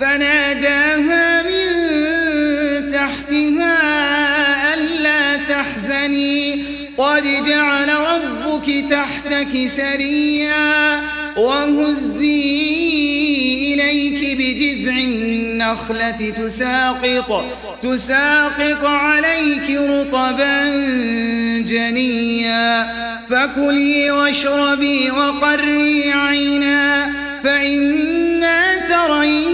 فناداها من تحتها ألا تحزني. قد جعل ربك تحتك سريا وهزي إليك بجذع النخلة. تساقط تساقط عليك رطبا جنيا. فكلي واشربي وقري عينا فإما ترين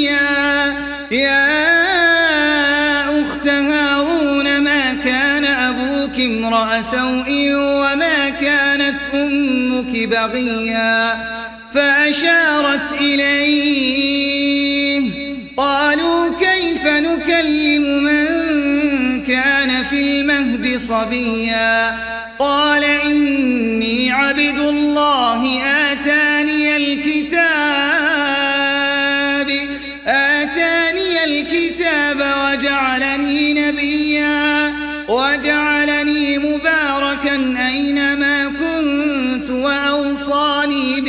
بغيا فأشارت إليه. قالوا كيف نكلم من كان في المهد صبيا؟ قال إني عبد الله آتاني الكتاب. آتاني الكتاب وجعلني نبيا. وجعلني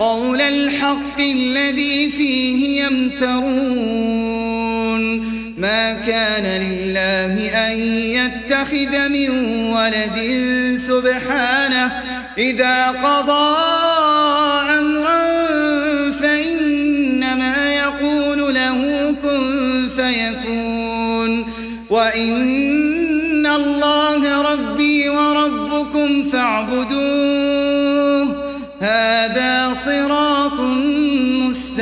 قول الحق الذي فيه يمترون. ما كان لله أن يتخذ من ولد سبحانه إذا قضى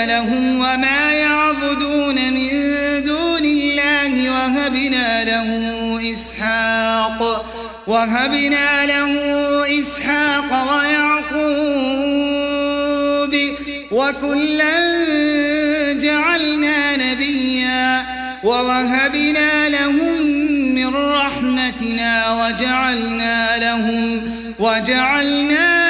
اعتزلهم وما يعبدون من دون الله وهبنا له إسحاق وهبنا له إسحاق ويعقوب وكلا جعلنا نبيا ووهبنا لهم من رحمتنا وجعلنا لهم وجعلنا لهم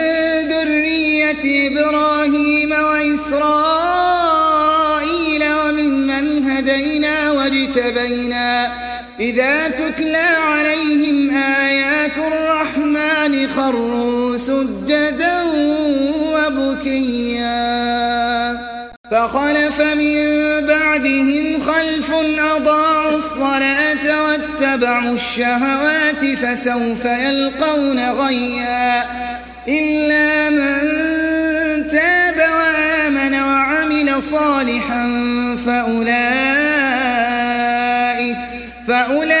وبكيا فخلف من بعدهم خلف أضاعوا الصلاة واتبعوا الشهوات فسوف يلقون غيا. إلا من تاب وآمن وعمل صالحا فأولئك فأولئك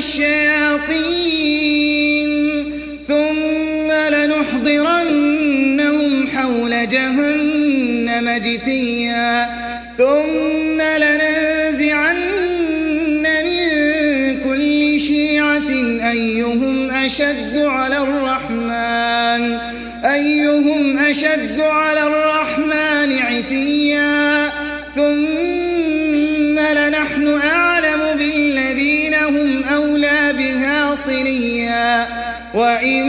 والشياطين ثم لنحضرنهم حول جهنم جثيا ثم لننزعن من كل شيعة أيهم أشد على الرحمن أيهم أشد على الرحمن عتيا. وإن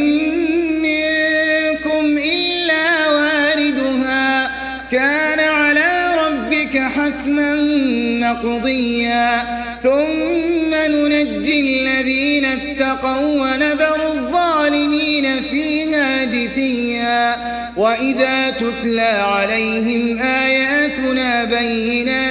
منكم إلا واردها كان على ربك حتما مقضيا. ثم ننجي الذين اتقوا ونذر الظالمين فيها جثيا. وإذا تتلى عليهم آياتنا بينات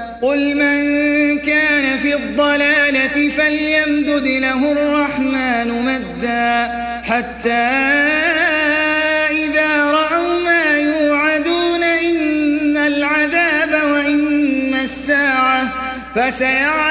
قل من كان في الضلالة فليمدد له الرحمن مدا حتى إذا رأوا ما يوعدون إن العذاب وإن الساعة فسيعلمون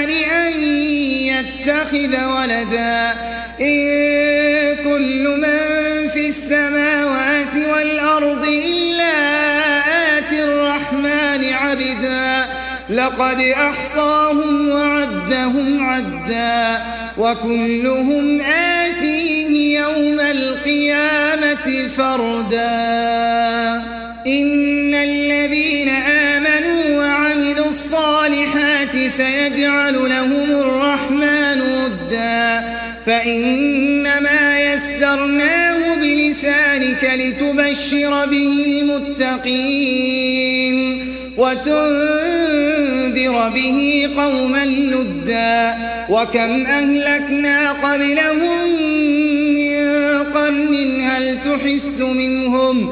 يتخذ ولدا. إن كل من في السماوات والأرض إلا آتي الرحمن عبدا. لقد أحصاهم وعدهم عدا. وكلهم آتيه يوم القيامة فردا. إن الذين آمنوا وعملوا الصالحات سيجعل لهم الرحمن ودا. فإنما يسرناه بلسانك لتبشر به المتقين وتنذر به قوما لدا. وكم أهلكنا قبلهم من قرن هل تحس منهم